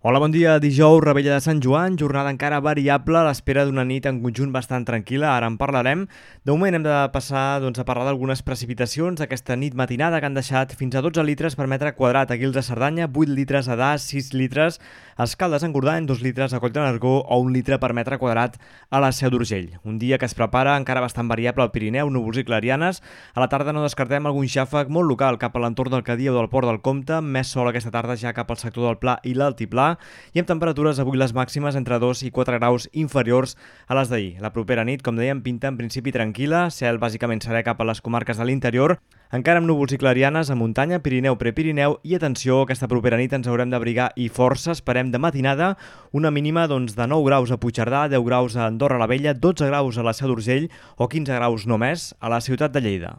Hola, bon dia. Dijous, Rebella de Sant Joan, jornada encara variable a l'espera d'una nit en conjunt bastant tranquil·la. Ara en parlarem. De moment hem de passar doncs, a parlar d'algunes precipitacions d'aquesta nit matinada que han deixat fins a 12 litres per metre quadrat a Guils de Cerdanya, 8 litres a Das, 6 litres a Escaldes en Gordany, 2 litres a Coll de Nargó o 1 litre per metre quadrat a la Seu d'Urgell. Un dia que es prepara encara bastant variable al Pirineu, núvols i clarianes. A la tarda no descartem algun xàfec molt local cap a l'entorn del Cadí o del Port del Comte, més sol aquesta tarda ja cap al sector del Pla i l'Altiplà i amb temperatures avui les màximes entre 2 i 4 graus inferiors a les d'ahir. La propera nit, com dèiem, pinta en principi tranquil·la, cel bàsicament serà cap a les comarques de l'interior, encara amb núvols i clarianes a muntanya, Pirineu, Prepirineu i atenció, aquesta propera nit ens haurem d'abrigar i força, esperem de matinada, una mínima doncs, de 9 graus a Puigcerdà, 10 graus a Andorra la Vella, 12 graus a la Seu d'Urgell o 15 graus només a la ciutat de Lleida.